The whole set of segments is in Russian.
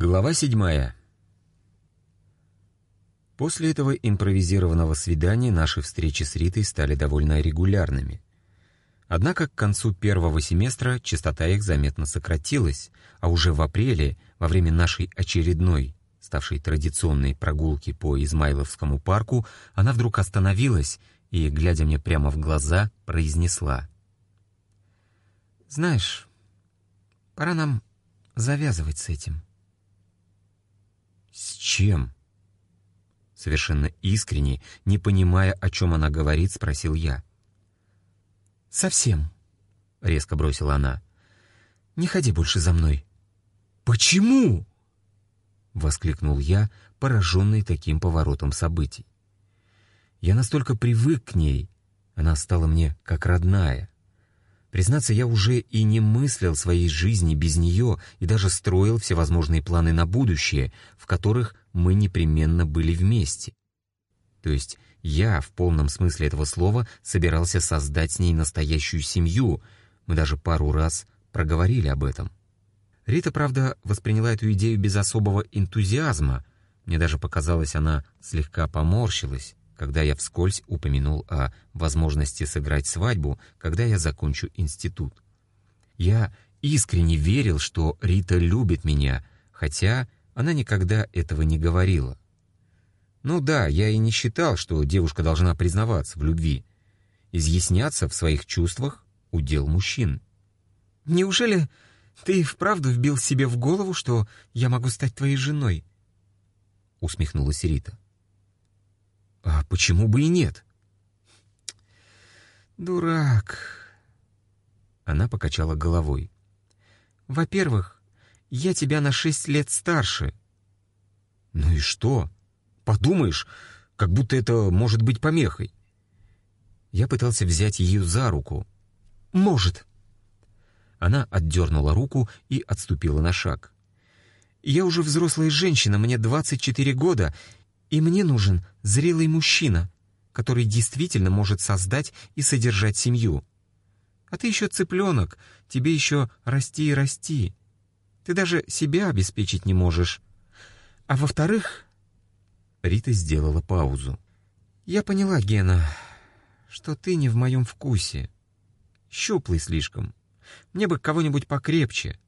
Глава седьмая. После этого импровизированного свидания наши встречи с Ритой стали довольно регулярными. Однако к концу первого семестра частота их заметно сократилась, а уже в апреле, во время нашей очередной, ставшей традиционной прогулки по Измайловскому парку, она вдруг остановилась и, глядя мне прямо в глаза, произнесла. «Знаешь, пора нам завязывать с этим». «С чем?» Совершенно искренне, не понимая, о чем она говорит, спросил я. «Совсем», — резко бросила она. «Не ходи больше за мной». «Почему?» — воскликнул я, пораженный таким поворотом событий. Я настолько привык к ней, она стала мне как родная. Признаться, я уже и не мыслил своей жизни без нее и даже строил всевозможные планы на будущее, в которых мы непременно были вместе. То есть я, в полном смысле этого слова, собирался создать с ней настоящую семью. Мы даже пару раз проговорили об этом. Рита, правда, восприняла эту идею без особого энтузиазма. Мне даже показалось, она слегка поморщилась когда я вскользь упомянул о возможности сыграть свадьбу, когда я закончу институт. Я искренне верил, что Рита любит меня, хотя она никогда этого не говорила. Ну да, я и не считал, что девушка должна признаваться в любви. Изъясняться в своих чувствах — удел мужчин. «Неужели ты вправду вбил себе в голову, что я могу стать твоей женой?» — усмехнулась Рита. Почему бы и нет? Дурак. Она покачала головой. Во-первых, я тебя на шесть лет старше. Ну и что? Подумаешь, как будто это может быть помехой. Я пытался взять ее за руку. Может. Она отдернула руку и отступила на шаг. Я уже взрослая женщина, мне 24 года, и мне нужен зрелый мужчина, который действительно может создать и содержать семью. А ты еще цыпленок, тебе еще расти и расти. Ты даже себя обеспечить не можешь. А во-вторых...» Рита сделала паузу. «Я поняла, Гена, что ты не в моем вкусе. Щуплый слишком. Мне бы кого-нибудь покрепче».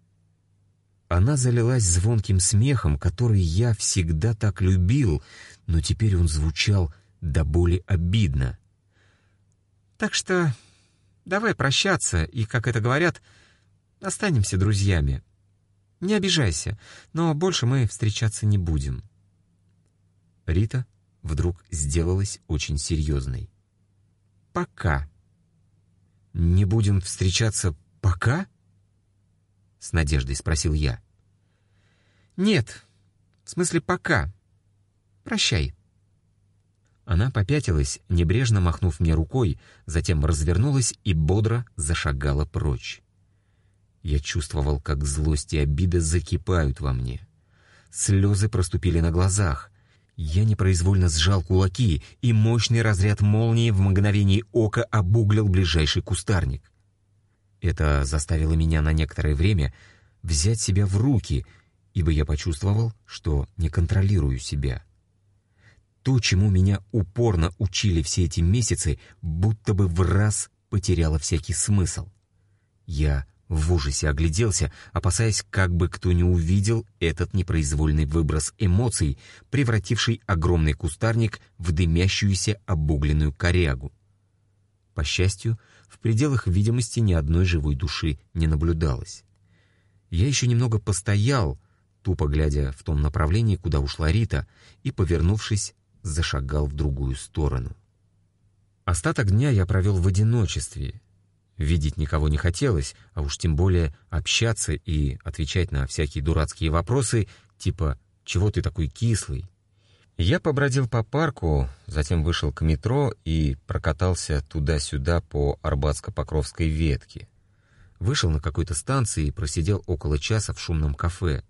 Она залилась звонким смехом, который я всегда так любил, но теперь он звучал до боли обидно. «Так что давай прощаться и, как это говорят, останемся друзьями. Не обижайся, но больше мы встречаться не будем». Рита вдруг сделалась очень серьезной. «Пока». «Не будем встречаться пока?» — с надеждой спросил я. «Нет, в смысле пока. Прощай». Она попятилась, небрежно махнув мне рукой, затем развернулась и бодро зашагала прочь. Я чувствовал, как злость и обида закипают во мне. Слезы проступили на глазах. Я непроизвольно сжал кулаки, и мощный разряд молнии в мгновение ока обуглил ближайший кустарник. Это заставило меня на некоторое время взять себя в руки, ибо я почувствовал, что не контролирую себя. То, чему меня упорно учили все эти месяцы, будто бы в раз потеряло всякий смысл. Я в ужасе огляделся, опасаясь, как бы кто не увидел этот непроизвольный выброс эмоций, превративший огромный кустарник в дымящуюся обугленную корягу. По счастью, в пределах видимости ни одной живой души не наблюдалось. Я еще немного постоял, тупо глядя в том направлении, куда ушла Рита, и, повернувшись, зашагал в другую сторону. Остаток дня я провел в одиночестве. Видеть никого не хотелось, а уж тем более общаться и отвечать на всякие дурацкие вопросы, типа «Чего ты такой кислый?». Я побродил по парку, затем вышел к метро и прокатался туда-сюда по Арбатско-Покровской ветке. Вышел на какой-то станции и просидел около часа в шумном кафе.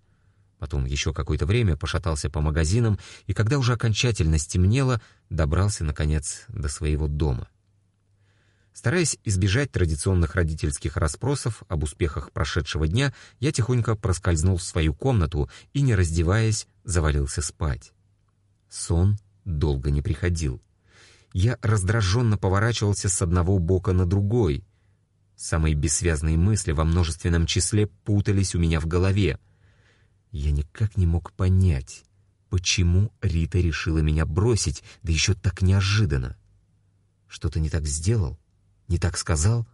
Потом еще какое-то время пошатался по магазинам, и когда уже окончательно стемнело, добрался, наконец, до своего дома. Стараясь избежать традиционных родительских расспросов об успехах прошедшего дня, я тихонько проскользнул в свою комнату и, не раздеваясь, завалился спать. Сон долго не приходил. Я раздраженно поворачивался с одного бока на другой. Самые бессвязные мысли во множественном числе путались у меня в голове. Я никак не мог понять, почему Рита решила меня бросить, да еще так неожиданно. Что-то не так сделал? Не так сказал?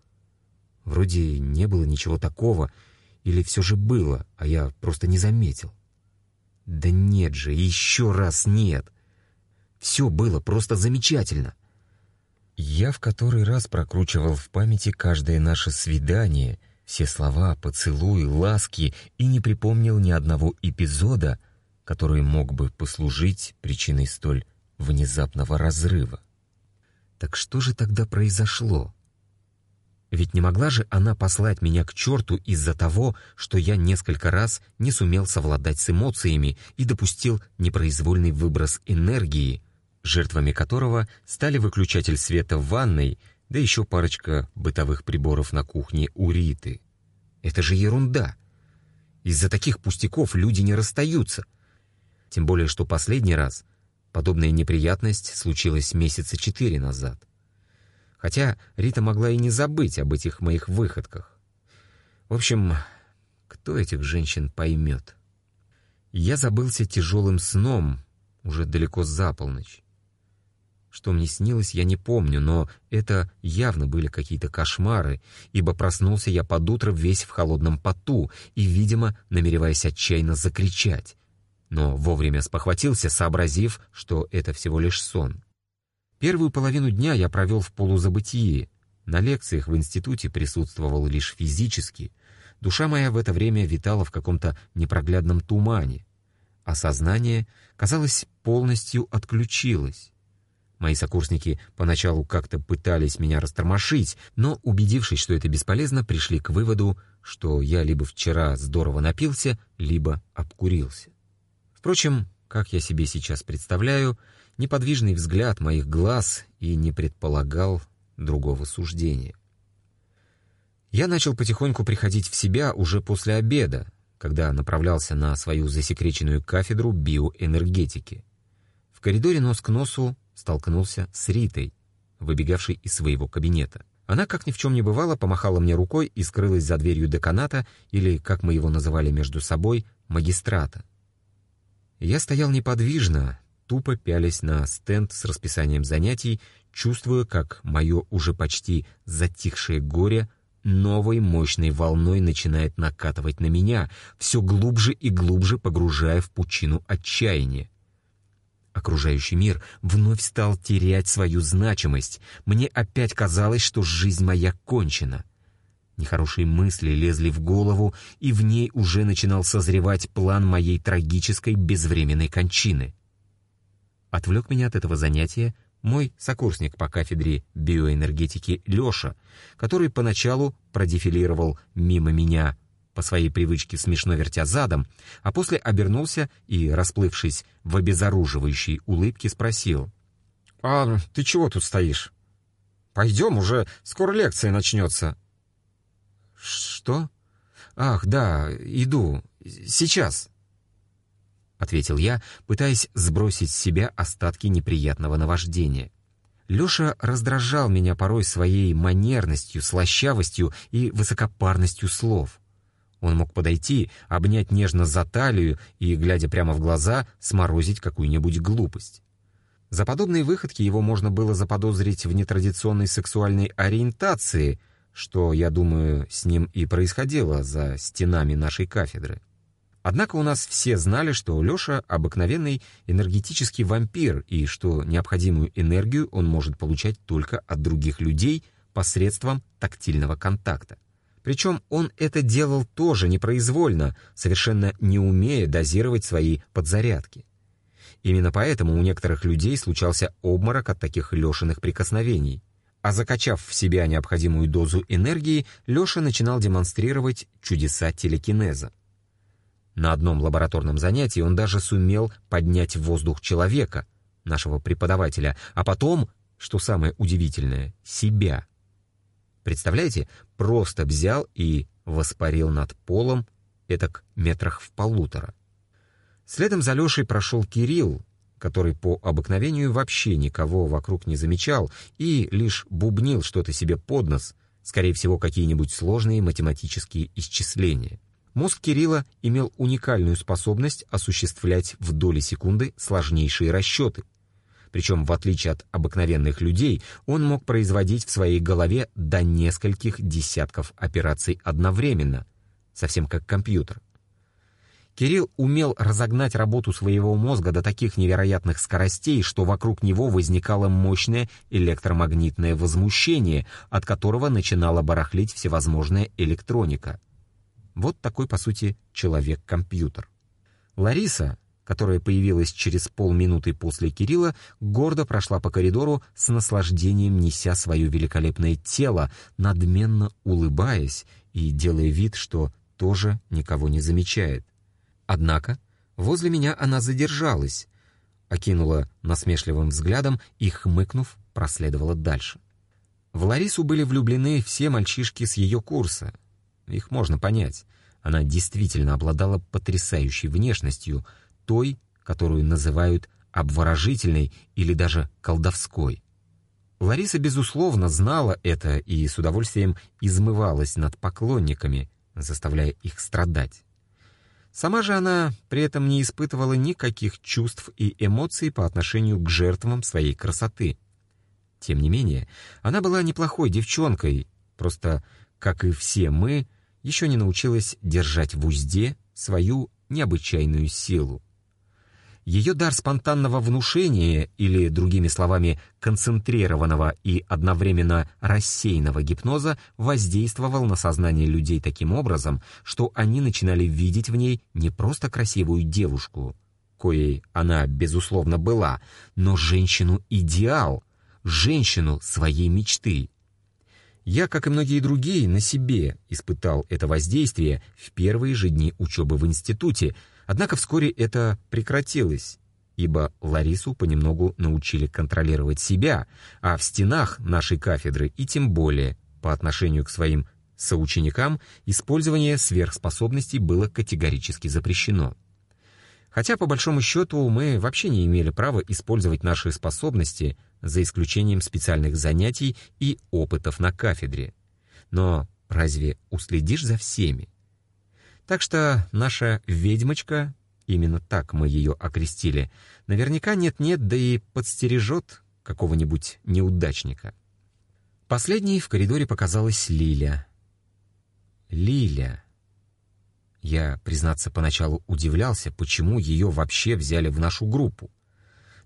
Вроде не было ничего такого, или все же было, а я просто не заметил. Да нет же, еще раз нет. Все было просто замечательно. Я в который раз прокручивал в памяти каждое наше свидание, все слова, поцелуи, ласки и не припомнил ни одного эпизода, который мог бы послужить причиной столь внезапного разрыва. Так что же тогда произошло? Ведь не могла же она послать меня к черту из-за того, что я несколько раз не сумел совладать с эмоциями и допустил непроизвольный выброс энергии, жертвами которого стали выключатель света в ванной, да еще парочка бытовых приборов на кухне у Риты. Это же ерунда. Из-за таких пустяков люди не расстаются. Тем более, что последний раз подобная неприятность случилась месяца четыре назад. Хотя Рита могла и не забыть об этих моих выходках. В общем, кто этих женщин поймет? Я забылся тяжелым сном уже далеко за полночь. Что мне снилось, я не помню, но это явно были какие-то кошмары, ибо проснулся я под утро весь в холодном поту и, видимо, намереваясь отчаянно закричать. Но вовремя спохватился, сообразив, что это всего лишь сон. Первую половину дня я провел в полузабытии. На лекциях в институте присутствовал лишь физически. Душа моя в это время витала в каком-то непроглядном тумане, а сознание, казалось, полностью отключилось. Мои сокурсники поначалу как-то пытались меня растормошить, но, убедившись, что это бесполезно, пришли к выводу, что я либо вчера здорово напился, либо обкурился. Впрочем, как я себе сейчас представляю, неподвижный взгляд моих глаз и не предполагал другого суждения. Я начал потихоньку приходить в себя уже после обеда, когда направлялся на свою засекреченную кафедру биоэнергетики. В коридоре нос к носу столкнулся с Ритой, выбегавшей из своего кабинета. Она, как ни в чем не бывало, помахала мне рукой и скрылась за дверью деканата, или, как мы его называли между собой, магистрата. Я стоял неподвижно, тупо пялясь на стенд с расписанием занятий, чувствуя, как мое уже почти затихшее горе новой мощной волной начинает накатывать на меня, все глубже и глубже погружая в пучину отчаяния. Окружающий мир вновь стал терять свою значимость. Мне опять казалось, что жизнь моя кончена. Нехорошие мысли лезли в голову, и в ней уже начинал созревать план моей трагической безвременной кончины. Отвлек меня от этого занятия мой сокурсник по кафедре биоэнергетики Леша, который поначалу продефилировал мимо меня по своей привычке смешно вертя задом, а после обернулся и, расплывшись в обезоруживающей улыбке, спросил. «А ты чего тут стоишь? Пойдем, уже скоро лекция начнется». «Что? Ах, да, иду. Сейчас». — ответил я, пытаясь сбросить с себя остатки неприятного наваждения. Леша раздражал меня порой своей манерностью, слащавостью и высокопарностью слов. Он мог подойти, обнять нежно за талию и, глядя прямо в глаза, сморозить какую-нибудь глупость. За подобные выходки его можно было заподозрить в нетрадиционной сексуальной ориентации, что, я думаю, с ним и происходило за стенами нашей кафедры. Однако у нас все знали, что Леша — обыкновенный энергетический вампир и что необходимую энергию он может получать только от других людей посредством тактильного контакта. Причем он это делал тоже непроизвольно, совершенно не умея дозировать свои подзарядки. Именно поэтому у некоторых людей случался обморок от таких Лешиных прикосновений. А закачав в себя необходимую дозу энергии, Леша начинал демонстрировать чудеса телекинеза. На одном лабораторном занятии он даже сумел поднять в воздух человека, нашего преподавателя, а потом, что самое удивительное, себя. Представляете, просто взял и воспарил над полом, этак метрах в полутора. Следом за Лешей прошел Кирилл, который по обыкновению вообще никого вокруг не замечал и лишь бубнил что-то себе под нос, скорее всего, какие-нибудь сложные математические исчисления. Мозг Кирилла имел уникальную способность осуществлять в доли секунды сложнейшие расчеты. Причем, в отличие от обыкновенных людей, он мог производить в своей голове до нескольких десятков операций одновременно, совсем как компьютер. Кирилл умел разогнать работу своего мозга до таких невероятных скоростей, что вокруг него возникало мощное электромагнитное возмущение, от которого начинала барахлить всевозможная электроника. Вот такой, по сути, человек-компьютер. Лариса, которая появилась через полминуты после Кирилла, гордо прошла по коридору с наслаждением, неся свое великолепное тело, надменно улыбаясь и делая вид, что тоже никого не замечает. Однако возле меня она задержалась, окинула насмешливым взглядом и, хмыкнув, проследовала дальше. В Ларису были влюблены все мальчишки с ее курса — их можно понять. Она действительно обладала потрясающей внешностью, той, которую называют обворожительной или даже колдовской. Лариса, безусловно, знала это и с удовольствием измывалась над поклонниками, заставляя их страдать. Сама же она при этом не испытывала никаких чувств и эмоций по отношению к жертвам своей красоты. Тем не менее, она была неплохой девчонкой, просто, как и все мы, еще не научилась держать в узде свою необычайную силу. Ее дар спонтанного внушения, или, другими словами, концентрированного и одновременно рассеянного гипноза, воздействовал на сознание людей таким образом, что они начинали видеть в ней не просто красивую девушку, коей она, безусловно, была, но женщину-идеал, женщину своей мечты, я, как и многие другие, на себе испытал это воздействие в первые же дни учебы в институте, однако вскоре это прекратилось, ибо Ларису понемногу научили контролировать себя, а в стенах нашей кафедры и тем более по отношению к своим соученикам использование сверхспособностей было категорически запрещено. Хотя, по большому счету, мы вообще не имели права использовать наши способности за исключением специальных занятий и опытов на кафедре. Но разве уследишь за всеми? Так что наша ведьмочка, именно так мы ее окрестили, наверняка нет-нет, да и подстережет какого-нибудь неудачника. Последней в коридоре показалась Лиля. Лиля. Я, признаться, поначалу удивлялся, почему ее вообще взяли в нашу группу.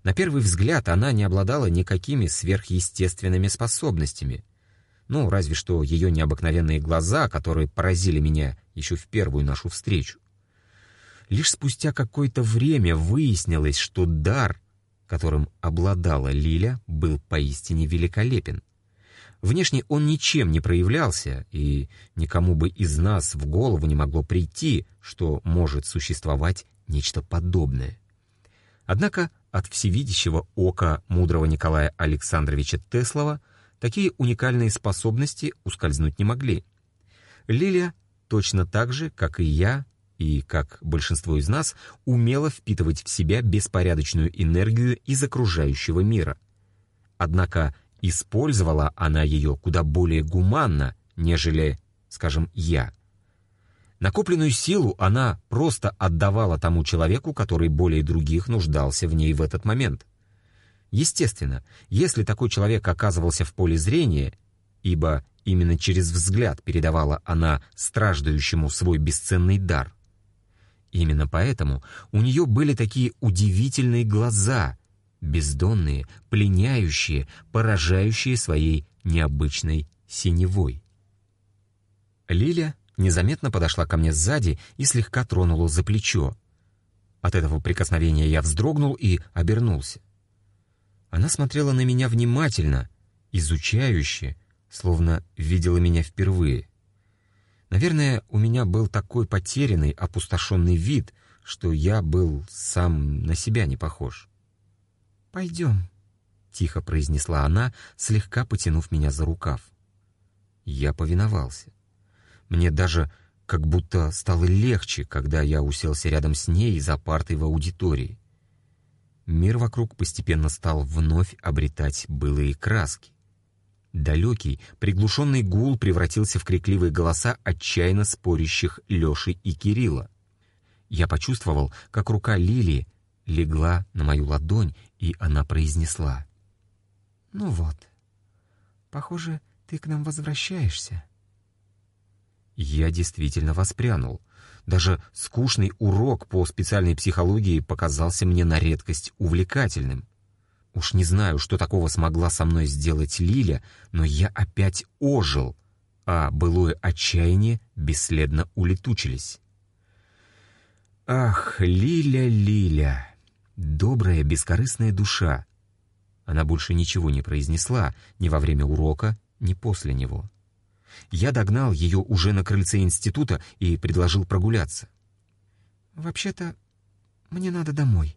На первый взгляд она не обладала никакими сверхъестественными способностями. Ну, разве что ее необыкновенные глаза, которые поразили меня еще в первую нашу встречу. Лишь спустя какое-то время выяснилось, что дар, которым обладала Лиля, был поистине великолепен. Внешне он ничем не проявлялся, и никому бы из нас в голову не могло прийти, что может существовать нечто подобное. Однако от всевидящего ока мудрого Николая Александровича Теслова такие уникальные способности ускользнуть не могли. Лилия точно так же, как и я, и как большинство из нас, умела впитывать в себя беспорядочную энергию из окружающего мира. Однако использовала она ее куда более гуманно, нежели, скажем, я — Накопленную силу она просто отдавала тому человеку, который более других нуждался в ней в этот момент. Естественно, если такой человек оказывался в поле зрения, ибо именно через взгляд передавала она страждающему свой бесценный дар. Именно поэтому у нее были такие удивительные глаза, бездонные, пленяющие, поражающие своей необычной синевой. Лиля незаметно подошла ко мне сзади и слегка тронула за плечо. От этого прикосновения я вздрогнул и обернулся. Она смотрела на меня внимательно, изучающе, словно видела меня впервые. Наверное, у меня был такой потерянный, опустошенный вид, что я был сам на себя не похож. «Пойдем», — тихо произнесла она, слегка потянув меня за рукав. Я повиновался. Мне даже как будто стало легче, когда я уселся рядом с ней за партой в аудитории. Мир вокруг постепенно стал вновь обретать былые краски. Далекий, приглушенный гул превратился в крикливые голоса отчаянно спорящих Леши и Кирилла. Я почувствовал, как рука Лилии легла на мою ладонь, и она произнесла. «Ну вот, похоже, ты к нам возвращаешься». Я действительно воспрянул. Даже скучный урок по специальной психологии показался мне на редкость увлекательным. Уж не знаю, что такого смогла со мной сделать Лиля, но я опять ожил, а былое отчаяние бесследно улетучились. Ах, Лиля, Лиля, добрая, бескорыстная душа. Она больше ничего не произнесла ни во время урока, ни после него. Я догнал ее уже на крыльце института и предложил прогуляться. «Вообще-то мне надо домой»,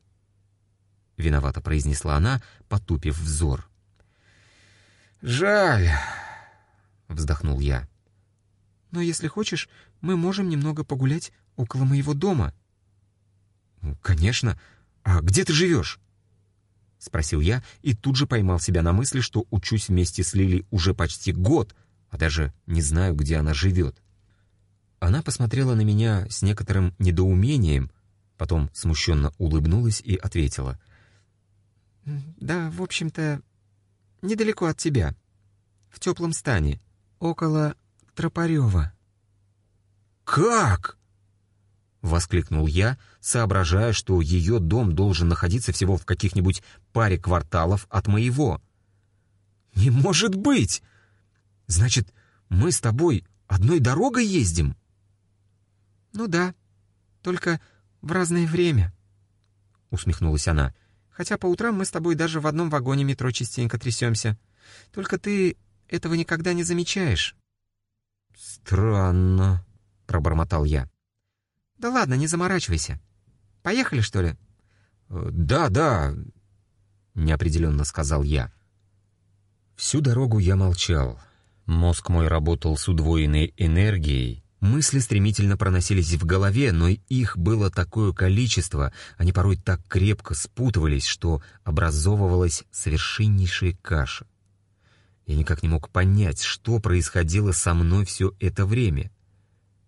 — виновато произнесла она, потупив взор. «Жаль», — вздохнул я. «Но если хочешь, мы можем немного погулять около моего дома». «Конечно. А где ты живешь?» — спросил я и тут же поймал себя на мысли, что учусь вместе с Лилей уже почти год, а даже не знаю, где она живет. Она посмотрела на меня с некоторым недоумением, потом смущенно улыбнулась и ответила. «Да, в общем-то, недалеко от тебя, в теплом стане, около Тропарева». «Как?» — воскликнул я, соображая, что ее дом должен находиться всего в каких-нибудь паре кварталов от моего. «Не может быть!» Значит, мы с тобой одной дорогой ездим? Ну да, только в разное время, усмехнулась она. Хотя по утрам мы с тобой даже в одном вагоне метро частенько трясемся. Только ты этого никогда не замечаешь. Странно, пробормотал я. Да ладно, не заморачивайся. Поехали, что ли? Э, да, да, неопределенно сказал я. Всю дорогу я молчал. Мозг мой работал с удвоенной энергией, мысли стремительно проносились в голове, но их было такое количество, они порой так крепко спутывались, что образовывалась совершеннейшая каша. Я никак не мог понять, что происходило со мной все это время.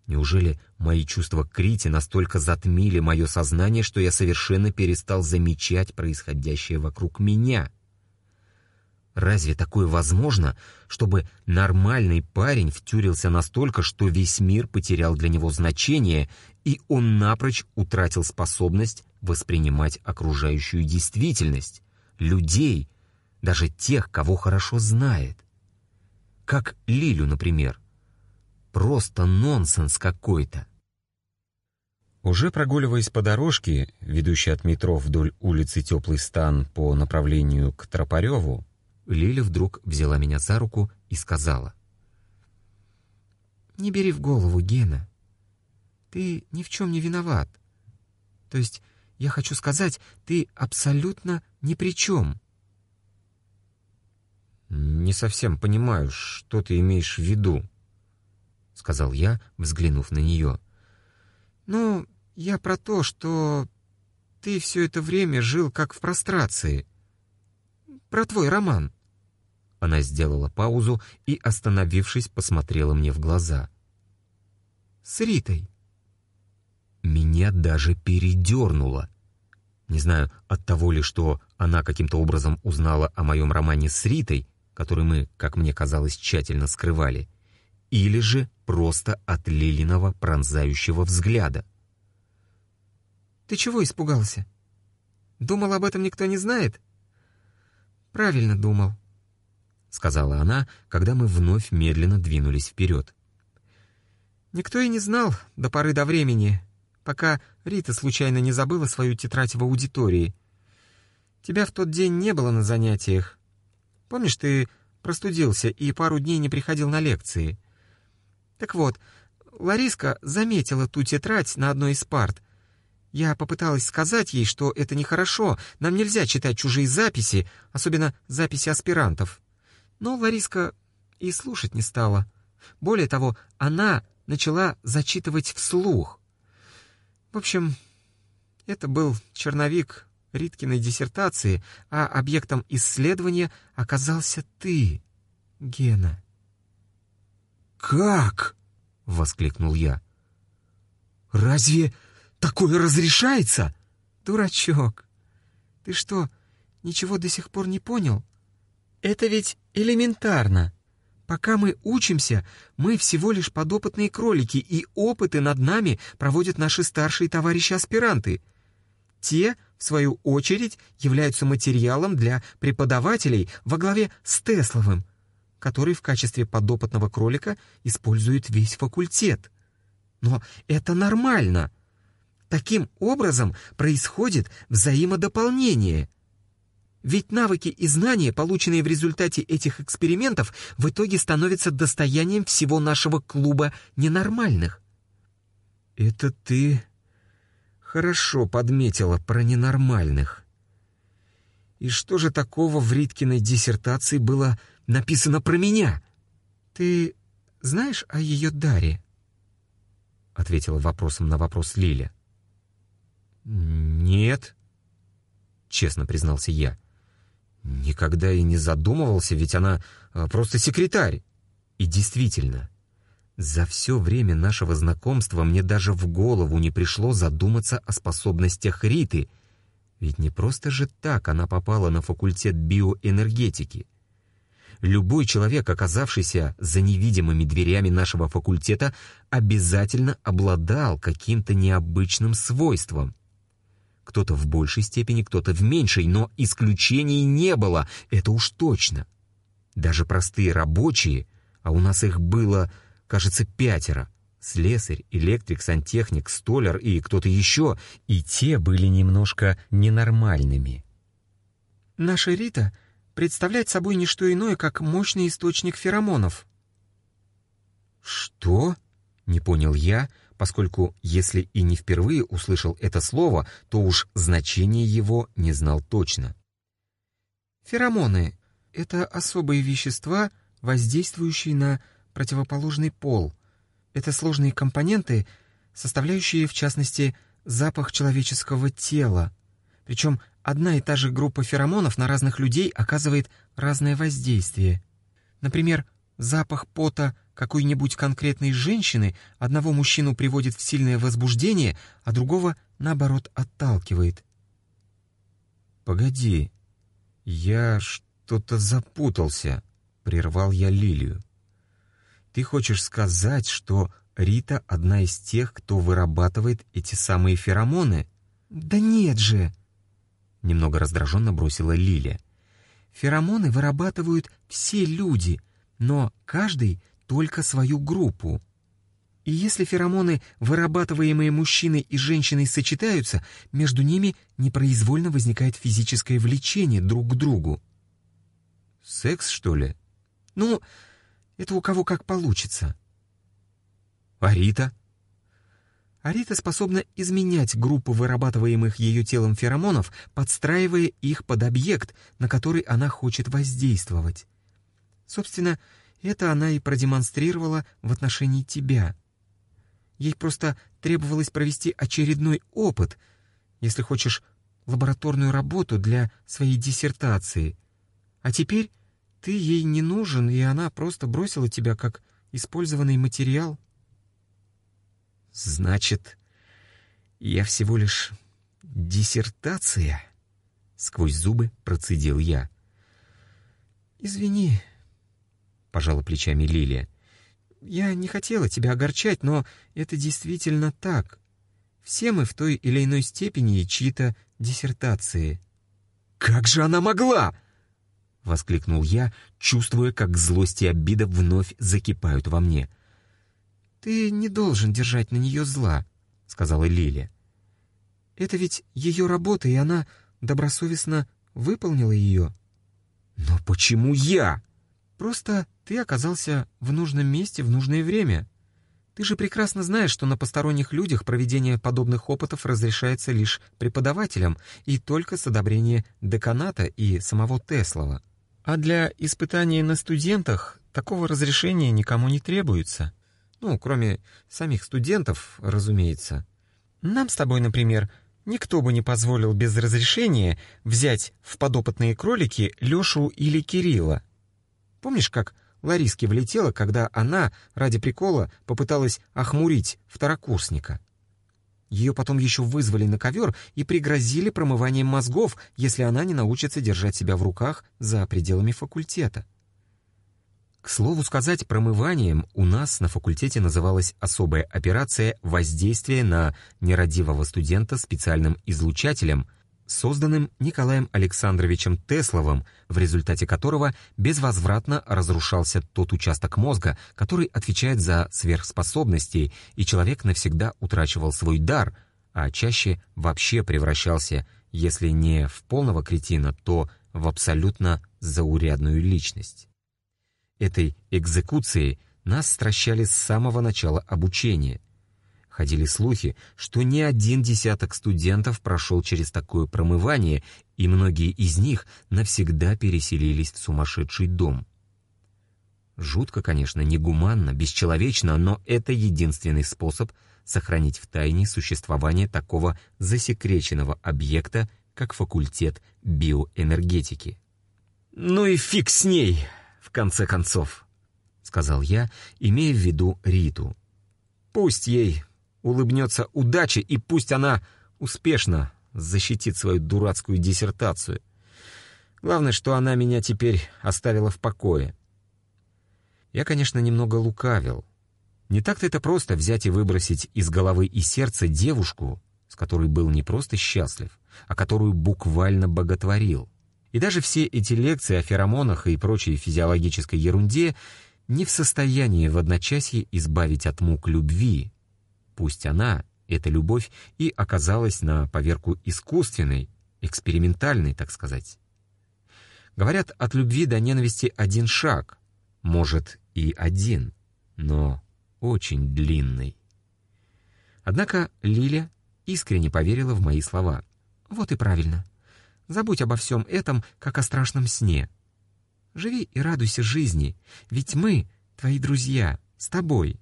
Неужели мои чувства к Крите настолько затмили мое сознание, что я совершенно перестал замечать происходящее вокруг меня — Разве такое возможно, чтобы нормальный парень втюрился настолько, что весь мир потерял для него значение, и он напрочь утратил способность воспринимать окружающую действительность, людей, даже тех, кого хорошо знает? Как Лилю, например. Просто нонсенс какой-то. Уже прогуливаясь по дорожке, ведущей от метро вдоль улицы Теплый Стан по направлению к Тропареву, Лиля вдруг взяла меня за руку и сказала. «Не бери в голову, Гена. Ты ни в чем не виноват. То есть, я хочу сказать, ты абсолютно ни при чем». «Не совсем понимаю, что ты имеешь в виду», — сказал я, взглянув на нее. «Ну, я про то, что ты все это время жил как в прострации. Про твой роман». Она сделала паузу и, остановившись, посмотрела мне в глаза. «С Ритой». Меня даже передернуло. Не знаю, от того ли, что она каким-то образом узнала о моем романе с Ритой, который мы, как мне казалось, тщательно скрывали, или же просто от Лилиного пронзающего взгляда. «Ты чего испугался? Думал, об этом никто не знает?» «Правильно думал», — сказала она, когда мы вновь медленно двинулись вперед. «Никто и не знал до поры до времени, пока Рита случайно не забыла свою тетрадь в аудитории. Тебя в тот день не было на занятиях. Помнишь, ты простудился и пару дней не приходил на лекции? Так вот, Лариска заметила ту тетрадь на одной из парт. Я попыталась сказать ей, что это нехорошо, нам нельзя читать чужие записи, особенно записи аспирантов. Но Лариска и слушать не стала. Более того, она начала зачитывать вслух. В общем, это был черновик Риткиной диссертации, а объектом исследования оказался ты, Гена. «Как?» — воскликнул я. «Разве такое разрешается?» «Дурачок, ты что, ничего до сих пор не понял? Это ведь элементарно. Пока мы учимся, мы всего лишь подопытные кролики, и опыты над нами проводят наши старшие товарищи-аспиранты. Те, в свою очередь, являются материалом для преподавателей во главе с Тесловым, который в качестве подопытного кролика использует весь факультет. Но это нормально. Таким образом происходит взаимодополнение. Ведь навыки и знания, полученные в результате этих экспериментов, в итоге становятся достоянием всего нашего клуба ненормальных. «Это ты хорошо подметила про ненормальных. И что же такого в Риткиной диссертации было написано про меня?» «Ты знаешь о ее даре?» — ответила вопросом на вопрос Лиля. «Нет», — честно признался я. «Никогда и не задумывался, ведь она а, просто секретарь». И действительно, за все время нашего знакомства мне даже в голову не пришло задуматься о способностях Риты, ведь не просто же так она попала на факультет биоэнергетики. Любой человек, оказавшийся за невидимыми дверями нашего факультета, обязательно обладал каким-то необычным свойством — кто-то в большей степени, кто-то в меньшей, но исключений не было, это уж точно. Даже простые рабочие, а у нас их было, кажется, пятеро, слесарь, электрик, сантехник, столяр и кто-то еще, и те были немножко ненормальными. «Наша Рита представляет собой не что иное, как мощный источник феромонов». «Что?» — не понял я, — поскольку если и не впервые услышал это слово, то уж значение его не знал точно. Феромоны — это особые вещества, воздействующие на противоположный пол. Это сложные компоненты, составляющие, в частности, запах человеческого тела. Причем одна и та же группа феромонов на разных людей оказывает разное воздействие. Например, запах пота — какой-нибудь конкретной женщины одного мужчину приводит в сильное возбуждение, а другого, наоборот, отталкивает. «Погоди, я что-то запутался», — прервал я Лилию. «Ты хочешь сказать, что Рита одна из тех, кто вырабатывает эти самые феромоны?» «Да нет же!» — немного раздраженно бросила Лилия. «Феромоны вырабатывают все люди, но каждый только свою группу. И если феромоны, вырабатываемые мужчиной и женщиной, сочетаются, между ними непроизвольно возникает физическое влечение друг к другу. Секс, что ли? Ну, это у кого как получится. А Рита? А Рита способна изменять группу вырабатываемых ее телом феромонов, подстраивая их под объект, на который она хочет воздействовать. Собственно, это она и продемонстрировала в отношении тебя. Ей просто требовалось провести очередной опыт, если хочешь, лабораторную работу для своей диссертации. А теперь ты ей не нужен, и она просто бросила тебя как использованный материал. Значит, я всего лишь диссертация? Сквозь зубы процедил я. Извини, пожала плечами Лилия. «Я не хотела тебя огорчать, но это действительно так. Все мы в той или иной степени чьи-то диссертации». «Как же она могла?» — воскликнул я, чувствуя, как злость и обида вновь закипают во мне. «Ты не должен держать на нее зла», — сказала Лилия. «Это ведь ее работа, и она добросовестно выполнила ее». «Но почему я?» «Просто ты оказался в нужном месте в нужное время. Ты же прекрасно знаешь, что на посторонних людях проведение подобных опытов разрешается лишь преподавателям и только с одобрения деканата и самого Теслова. А для испытания на студентах такого разрешения никому не требуется. Ну, кроме самих студентов, разумеется. Нам с тобой, например, никто бы не позволил без разрешения взять в подопытные кролики Лешу или Кирилла. Помнишь, как Лариске влетела, когда она, ради прикола, попыталась охмурить второкурсника? Ее потом еще вызвали на ковер и пригрозили промыванием мозгов, если она не научится держать себя в руках за пределами факультета. К слову сказать, промыванием у нас на факультете называлась особая операция воздействия на нерадивого студента специальным излучателем, созданным Николаем Александровичем Тесловым, в результате которого безвозвратно разрушался тот участок мозга, который отвечает за сверхспособности, и человек навсегда утрачивал свой дар, а чаще вообще превращался, если не в полного кретина, то в абсолютно заурядную личность. Этой экзекуции нас стращали с самого начала обучения. Ходили слухи, что не один десяток студентов прошел через такое промывание, и многие из них навсегда переселились в сумасшедший дом. Жутко, конечно, негуманно, бесчеловечно, но это единственный способ сохранить в тайне существование такого засекреченного объекта, как факультет биоэнергетики. «Ну и фиг с ней!» Конце концов», — сказал я, имея в виду Риту. «Пусть ей улыбнется удача, и пусть она успешно защитит свою дурацкую диссертацию. Главное, что она меня теперь оставила в покое». Я, конечно, немного лукавил. Не так-то это просто взять и выбросить из головы и сердца девушку, с которой был не просто счастлив, а которую буквально боготворил. И даже все эти лекции о феромонах и прочей физиологической ерунде не в состоянии в одночасье избавить от мук любви. Пусть она, эта любовь, и оказалась на поверку искусственной, экспериментальной, так сказать. Говорят, от любви до ненависти один шаг, может и один, но очень длинный. Однако Лиля искренне поверила в мои слова. Вот и правильно. Забудь обо всем этом, как о страшном сне. Живи и радуйся жизни, ведь мы, твои друзья, с тобой».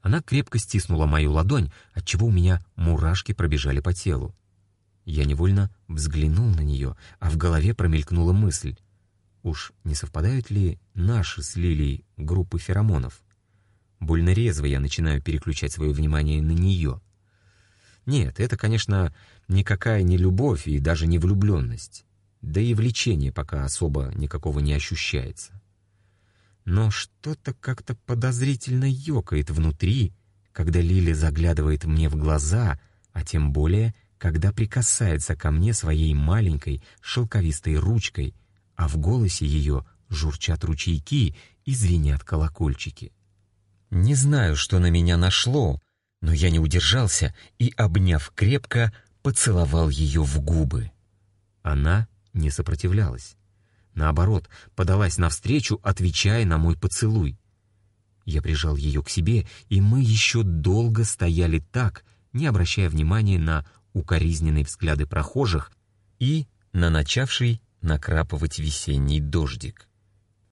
Она крепко стиснула мою ладонь, отчего у меня мурашки пробежали по телу. Я невольно взглянул на нее, а в голове промелькнула мысль. Уж не совпадают ли наши с Лилией группы феромонов? Больно резво я начинаю переключать свое внимание на нее — нет, это, конечно, никакая не любовь и даже не влюбленность. Да и влечение пока особо никакого не ощущается. Но что-то как-то подозрительно ёкает внутри, когда Лили заглядывает мне в глаза, а тем более, когда прикасается ко мне своей маленькой шелковистой ручкой, а в голосе ее журчат ручейки и звенят колокольчики. Не знаю, что на меня нашло, но я не удержался и, обняв крепко, поцеловал ее в губы. Она не сопротивлялась. Наоборот, подалась навстречу, отвечая на мой поцелуй. Я прижал ее к себе, и мы еще долго стояли так, не обращая внимания на укоризненные взгляды прохожих и на начавший накрапывать весенний дождик.